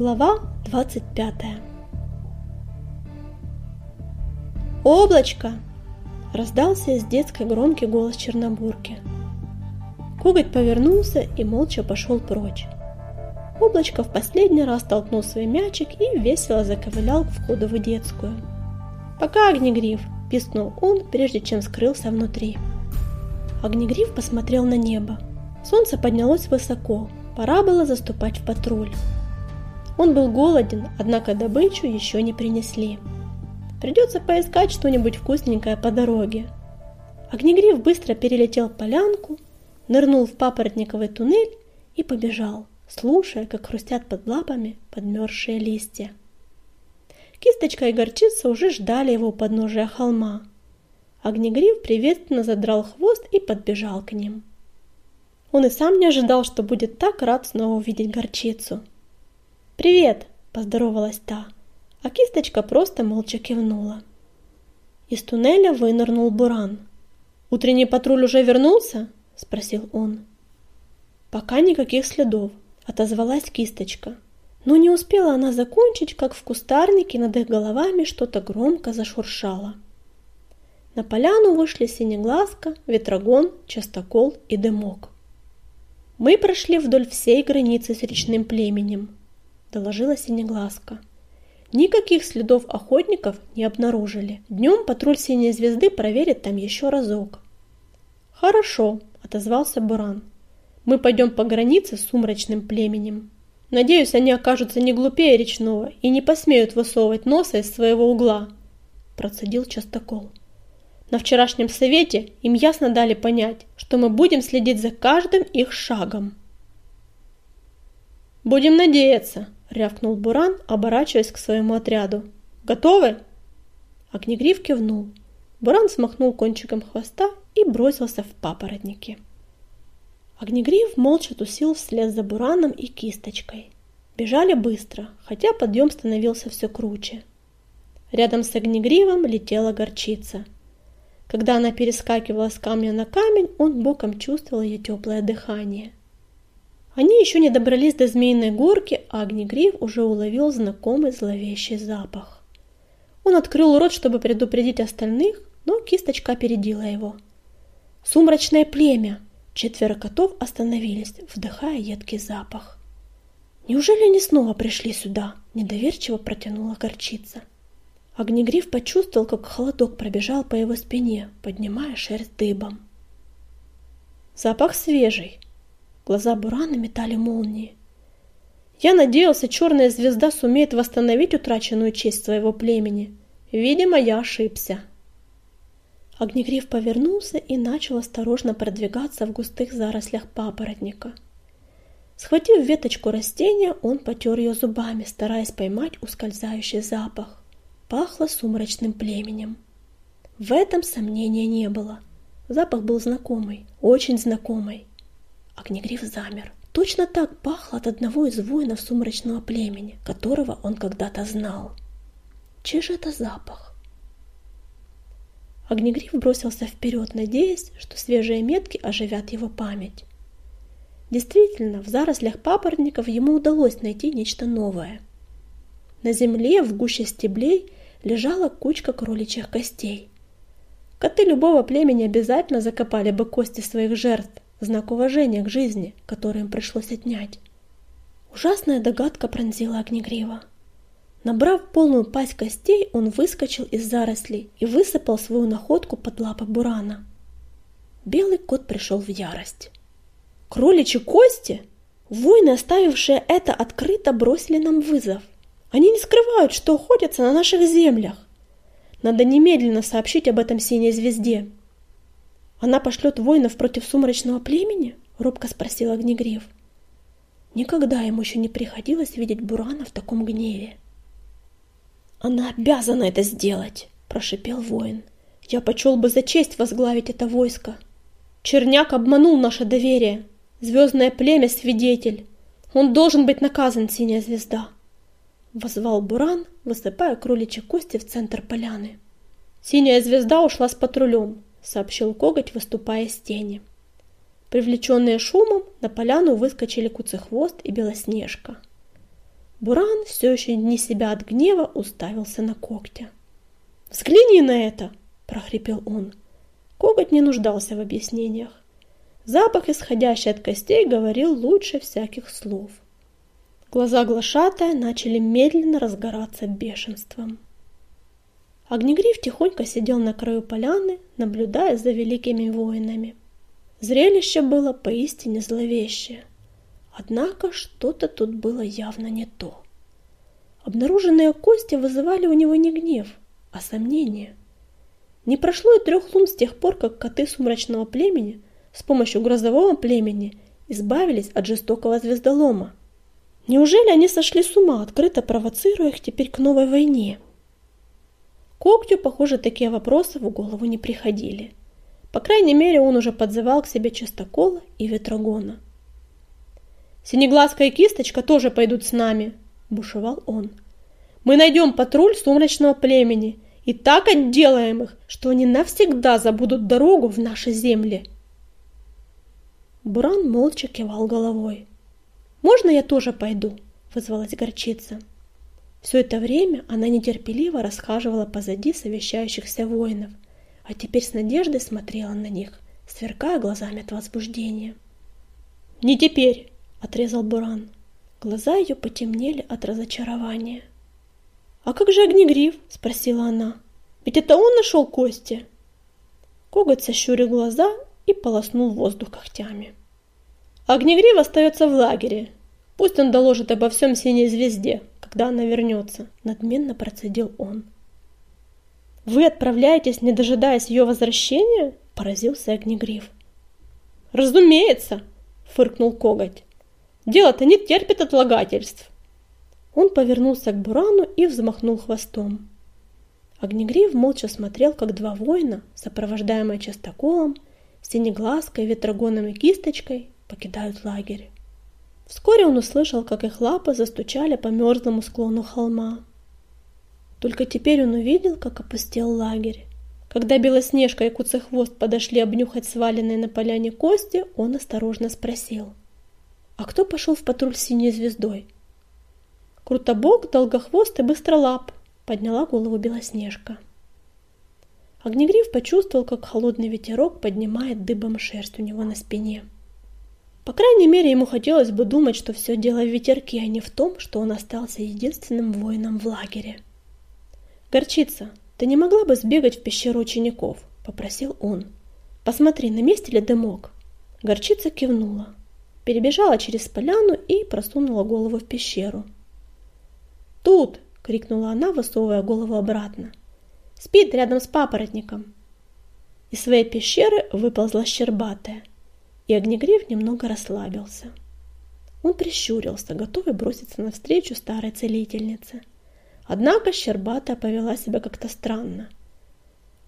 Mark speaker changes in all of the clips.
Speaker 1: Глава 25 «Облачко!» – раздался из детской громкий голос Чернобурки. Коготь повернулся и молча пошел прочь. Облачко в последний раз толкнул свой мячик и весело заковылял к входу в детскую. «Пока, Огнегриф!» – пискнул он, прежде чем скрылся внутри. Огнегриф посмотрел на небо. Солнце поднялось высоко, пора было заступать в патруль. Он был голоден, однако добычу еще не принесли. Придется поискать что-нибудь вкусненькое по дороге. Огнегриф быстро перелетел полянку, нырнул в папоротниковый туннель и побежал, слушая, как хрустят под лапами подмерзшие листья. Кисточка и горчица уже ждали его у подножия холма. Огнегриф приветственно задрал хвост и подбежал к ним. Он и сам не ожидал, что будет так рад снова увидеть горчицу. «Привет!» – поздоровалась та, а кисточка просто молча кивнула. Из туннеля вынырнул Буран. «Утренний патруль уже вернулся?» – спросил он. «Пока никаких следов», – отозвалась кисточка. Но не успела она закончить, как в кустарнике над их головами что-то громко зашуршало. На поляну вышли Синеглазка, Ветрогон, Частокол и Дымок. Мы прошли вдоль всей границы с речным племенем, – доложила Синеглазка. Никаких следов охотников не обнаружили. Днем патруль Синей Звезды проверит там еще разок. Хорошо, отозвался Буран. Мы пойдем по границе с сумрачным племенем. Надеюсь, они окажутся не глупее речного и не посмеют высовывать носа из своего угла, процедил Частокол. На вчерашнем совете им ясно дали понять, что мы будем следить за каждым их шагом. Будем надеяться, — рявкнул Буран, оборачиваясь к своему отряду. «Готовы?» Огнегриф кивнул. Буран смахнул кончиком хвоста и бросился в папоротники. Огнегриф молча тусил вслед за Бураном и кисточкой. Бежали быстро, хотя подъем становился все круче. Рядом с огнегривом летела горчица. Когда она перескакивала с камня на камень, он боком чувствовал ее теплое дыхание – они еще не добрались до Змеиной горки, а Огнегриф уже уловил знакомый зловещий запах. Он открыл рот, чтобы предупредить остальных, но кисточка опередила его. «Сумрачное племя!» Четверо котов остановились, вдыхая едкий запах. «Неужели они снова пришли сюда?» – недоверчиво протянула горчица. Огнегриф почувствовал, как холодок пробежал по его спине, поднимая шерсть дыбом. «Запах свежий», Глаза Бурана метали молнии. Я надеялся, черная звезда сумеет восстановить утраченную честь своего племени. Видимо, я ошибся. Огнегриф повернулся и начал осторожно продвигаться в густых зарослях папоротника. Схватив веточку растения, он потер ее зубами, стараясь поймать ускользающий запах. Пахло сумрачным племенем. В этом сомнения не было. Запах был знакомый, очень знакомый. Огнегриф замер. Точно так пахло от одного из воинов сумрачного племени, которого он когда-то знал. Чей же это запах? Огнегриф бросился вперед, надеясь, что свежие метки оживят его память. Действительно, в зарослях папоротников ему удалось найти нечто новое. На земле в гуще стеблей лежала кучка кроличьих костей. Коты любого племени обязательно закопали бы кости своих жертв, знак уважения к жизни, который им пришлось отнять. Ужасная догадка пронзила Огнегрива. Набрав полную пасть костей, он выскочил из зарослей и высыпал свою находку под лапы Бурана. Белый кот пришел в ярость. «Кроличьи кости? Воины, оставившие это открыто, бросили нам вызов. Они не скрывают, что охотятся на наших землях. Надо немедленно сообщить об этом синей звезде. Она пошлет воинов против сумрачного племени? Робко спросил Огнегриф. Никогда ему еще не приходилось видеть Бурана в таком гневе. Она обязана это сделать, прошипел воин. Я почел бы за честь возглавить это войско. Черняк обманул наше доверие. Звездное племя свидетель. Он должен быть наказан, синяя звезда. Возвал Буран, высыпая кроличьи кости в центр поляны. Синяя звезда ушла с патрулем. — сообщил коготь, выступая из тени. Привлеченные шумом, на поляну выскочили Куцехвост и Белоснежка. Буран, все еще не себя от гнева, уставился на когтя. «Взгляни на это!» – прохрипел он. Коготь не нуждался в объяснениях. Запах, исходящий от костей, говорил лучше всяких слов. Глаза глашатая начали медленно разгораться бешенством. Огнегриф тихонько сидел на краю поляны, наблюдая за великими воинами. Зрелище было поистине зловещее. Однако что-то тут было явно не то. Обнаруженные кости вызывали у него не гнев, а сомнение. Не прошло и трех лун с тех пор, как коты сумрачного племени с помощью грозового племени избавились от жестокого звездолома. Неужели они сошли с ума, открыто провоцируя их теперь к новой войне? Когтю, похоже, такие вопросы в голову не приходили. По крайней мере, он уже подзывал к себе Чистокола и Ветрогона. «Синеглазка и Кисточка тоже пойдут с нами», – бушевал он. «Мы найдем патруль сумрачного племени и так отделаем их, что они навсегда забудут дорогу в наши земли». Буран молча кивал головой. «Можно я тоже пойду?» – вызвалась горчица. Все это время она нетерпеливо расхаживала позади совещающихся воинов, а теперь с надеждой смотрела на них, сверкая глазами от возбуждения. «Не теперь!» — отрезал Буран. Глаза ее потемнели от разочарования. «А как же Огнегриф?» — спросила она. «Ведь это он нашел кости!» Коготь сощурил глаза и полоснул воздух когтями. «Огнегриф остается в лагере. Пусть он доложит обо всем синей звезде, когда она вернется», — надменно процедил он. «Вы отправляетесь, не дожидаясь ее возвращения?» — поразился Огнегриф. «Разумеется!» — фыркнул коготь. «Дело-то не терпит отлагательств!» Он повернулся к Бурану и взмахнул хвостом. Огнегриф молча смотрел, как два воина, сопровождаемые частоколом, синеглазкой, ветрогоном и кисточкой, покидают лагерь. Вскоре он услышал, как их лапы застучали по мерзлому склону холма. Только теперь он увидел, как опустел лагерь. Когда Белоснежка и Куцехвост подошли обнюхать сваленные на поляне кости, он осторожно спросил. «А кто пошел в патруль с синей звездой?» «Крутобок, Долгохвост и Быстролап», — подняла голову Белоснежка. Огнегриф почувствовал, как холодный ветерок поднимает дыбом шерсть у него на спине. По крайней мере, ему хотелось бы думать, что все дело в ветерке, а не в том, что он остался единственным воином в лагере. «Горчица, ты не могла бы сбегать в пещеру учеников?» – попросил он. «Посмотри, на месте ли дымок?» Горчица кивнула, перебежала через поляну и просунула голову в пещеру. «Тут!» – крикнула она, высовывая голову обратно. «Спит рядом с папоротником!» Из своей пещеры выползла щербатая и Огнегриф немного расслабился. Он прищурился, готовый броситься навстречу старой целительнице. Однако Щербатая повела себя как-то странно.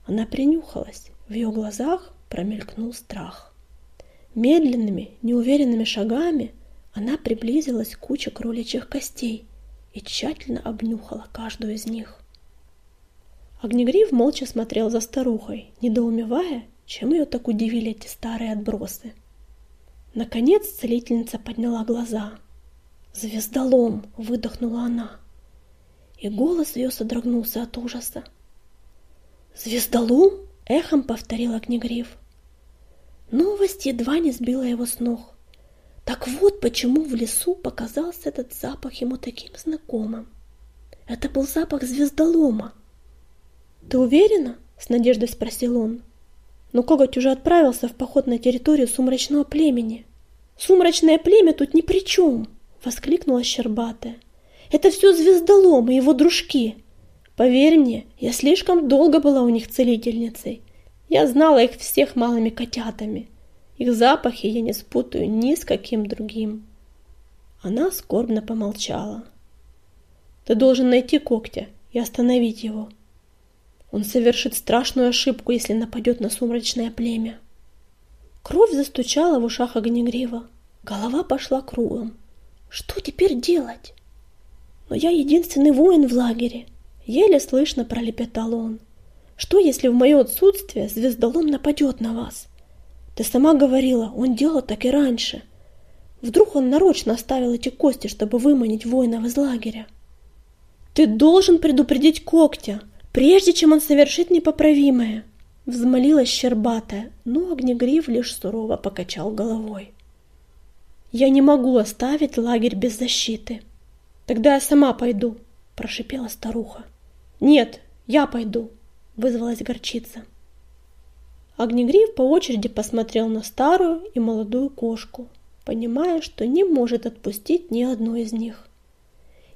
Speaker 1: Она принюхалась, в ее глазах промелькнул страх. Медленными, неуверенными шагами она приблизилась к куче кроличьих костей и тщательно обнюхала каждую из них. Огнегриф молча смотрел за старухой, недоумевая, чем ее так удивили эти старые отбросы. Наконец целительница подняла глаза. «Звездолом!» — выдохнула она. И голос ее содрогнулся от ужаса. «Звездолом?» — эхом повторил огнегриф. Новость едва не сбила его с ног. Так вот почему в лесу показался этот запах ему таким знакомым. Это был запах звездолома. «Ты уверена?» — с надеждой спросил он. Но коготь уже отправился в поход на территорию сумрачного племени. «Сумрачное племя тут ни при чем!» — воскликнула Щербатая. «Это все звездолом и его дружки. Поверь мне, я слишком долго была у них целительницей. Я знала их всех малыми котятами. Их запахи я не спутаю ни с каким другим». Она скорбно помолчала. «Ты должен найти когтя и остановить его», он совершит страшную ошибку, если нападет на сумрачное племя. Кровь застучала в ушах Огнегрива. Голова пошла кругом. Что теперь делать? Но я единственный воин в лагере. Еле слышно пролепетал он. Что, если в мое отсутствие звездолом нападет на вас? Ты сама говорила, он делал так и раньше. Вдруг он нарочно оставил эти кости, чтобы выманить воинов из лагеря? Ты должен предупредить когтя, прежде чем он совершит непоправимое. Взмолилась Щербатая, но Огнегрив лишь сурово покачал головой. «Я не могу оставить лагерь без защиты. Тогда я сама пойду», — прошипела старуха. «Нет, я пойду», — вызвалась горчица. Огнегрив по очереди посмотрел на старую и молодую кошку, понимая, что не может отпустить ни одну из них.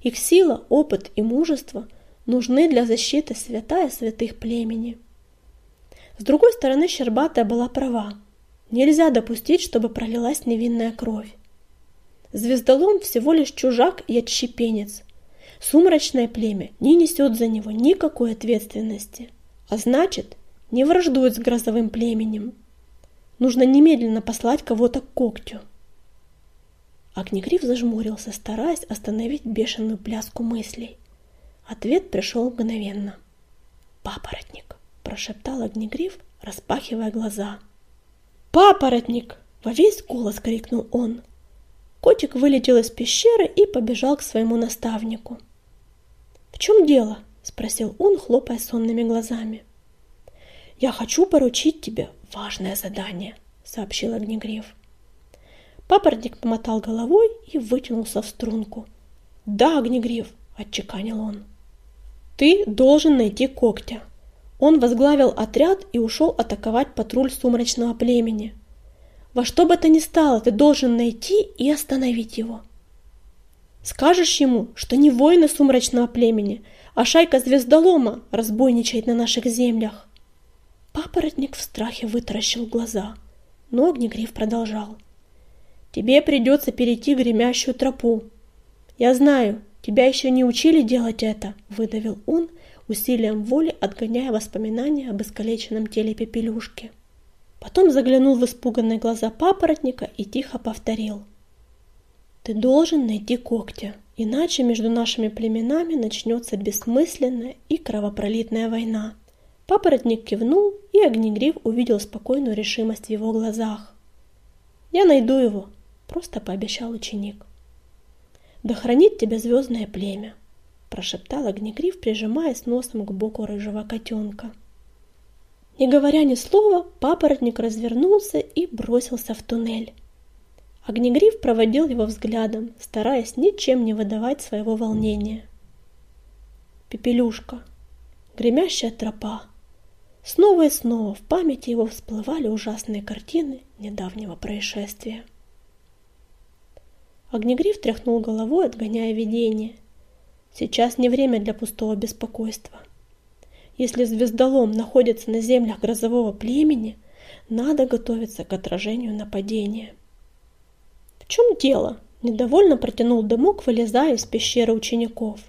Speaker 1: Их сила, опыт и мужество нужны для защиты святая святых племени. С другой стороны, Щербатая была права. Нельзя допустить, чтобы пролилась невинная кровь. Звездолом всего лишь чужак и отщепенец. Сумрачное племя не несет за него никакой ответственности, а значит, не враждует с грозовым племенем. Нужно немедленно послать кого-то к когтю. Огнегриф зажмурился, стараясь остановить бешеную пляску мыслей. Ответ пришел мгновенно. «Папоротник!» прошептал Огнегриф, распахивая глаза. «Папоротник!» — во весь голос крикнул он. Котик вылетел из пещеры и побежал к своему наставнику. «В чем дело?» — спросил он, хлопая сонными глазами. «Я хочу поручить тебе важное задание», — сообщил Огнегриф. Папоротник помотал головой и вытянулся в струнку. «Да, Огнегриф», — отчеканил он. «Ты должен найти когтя», он возглавил отряд и ушел атаковать патруль сумрачного племени. Во что бы то ни стало, ты должен найти и остановить его. Скажешь ему, что не воины сумрачного племени, а шайка звездолома разбойничает на наших землях. Папоротник в страхе вытаращил глаза, но Огнегриф продолжал. Тебе придется перейти гремящую тропу. Я знаю, тебя еще не учили делать это, выдавил он, усилием воли отгоняя воспоминания об искалеченном теле Пепелюшки. Потом заглянул в испуганные глаза папоротника и тихо повторил. «Ты должен найти когтя, иначе между нашими племенами начнется бессмысленная и кровопролитная война». Папоротник кивнул, и Огнегриф увидел спокойную решимость в его глазах. «Я найду его», — просто пообещал ученик. «Да хранит тебя звездное племя», прошептал Огнегриф, прижимаясь носом к боку рыжего котенка. Не говоря ни слова, папоротник развернулся и бросился в туннель. Огнегриф проводил его взглядом, стараясь ничем не выдавать своего волнения. Пепелюшка, гремящая тропа. Снова и снова в памяти его всплывали ужасные картины недавнего происшествия. Огнегриф тряхнул головой, отгоняя видение – Сейчас не время для пустого беспокойства. Если звездолом находится на землях грозового племени, надо готовиться к отражению нападения. В чем дело? Недовольно протянул дымок, вылезая из пещеры учеников.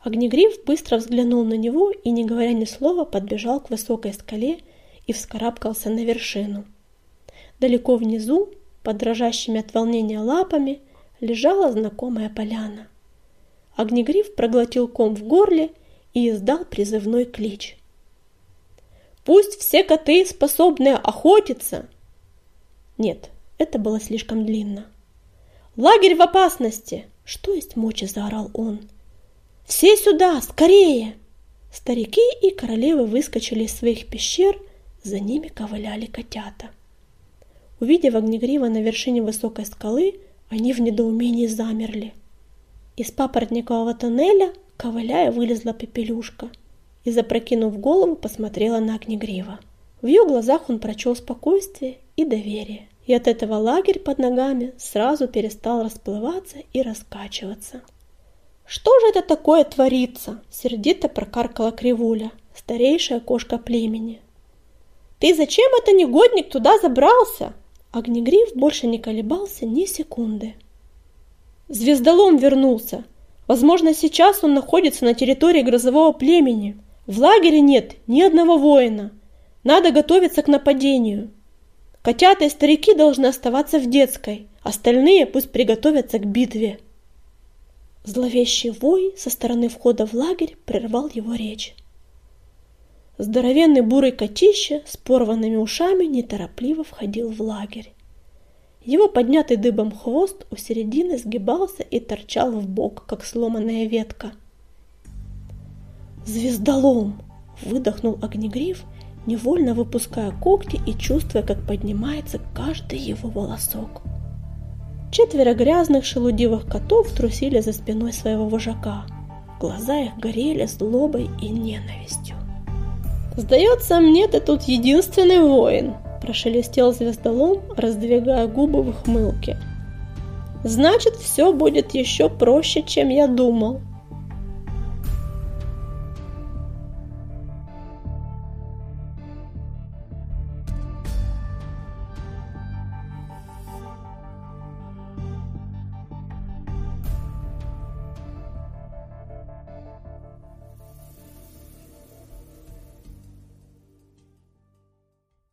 Speaker 1: Огнегриф быстро взглянул на него и, не говоря ни слова, подбежал к высокой скале и вскарабкался на вершину. Далеко внизу, под дрожащими от волнения лапами, лежала знакомая поляна. Огнегриф проглотил ком в горле и издал призывной клич. «Пусть все коты способны охотиться!» Нет, это было слишком длинно. «Лагерь в опасности!» Что есть мочи, заорал он. «Все сюда, скорее!» Старики и королевы выскочили из своих пещер, за ними ковыляли котята. Увидев Огнегрива на вершине высокой скалы, они в недоумении замерли. Из папоротникового тоннеля, ковыляя, вылезла пепелюшка и, запрокинув голову, посмотрела на Огнегрива. В ее глазах он прочел спокойствие и доверие, и от этого лагерь под ногами сразу перестал расплываться и раскачиваться. «Что же это такое творится?» – сердито прокаркала Кривуля, старейшая кошка племени. «Ты зачем это негодник туда забрался?» Огнегрив больше не колебался ни секунды. Звездолом вернулся. Возможно, сейчас он находится на территории грозового племени. В лагере нет ни одного воина. Надо готовиться к нападению. Котята и старики должны оставаться в детской. Остальные пусть приготовятся к битве. Зловещий вой со стороны входа в лагерь прервал его речь. Здоровенный бурый котище с порванными ушами неторопливо входил в лагерь. Его поднятый дыбом хвост у середины сгибался и торчал в бок, как сломанная ветка. «Звездолом!» – выдохнул огнегриф, невольно выпуская когти и чувствуя, как поднимается каждый его волосок. Четверо грязных шелудивых котов трусили за спиной своего вожака. Глаза их горели злобой и ненавистью. «Сдается мне, ты тут единственный воин!» – прошелестел звездолом, раздвигая губы в хмылке. «Значит, все будет еще проще, чем я думал!»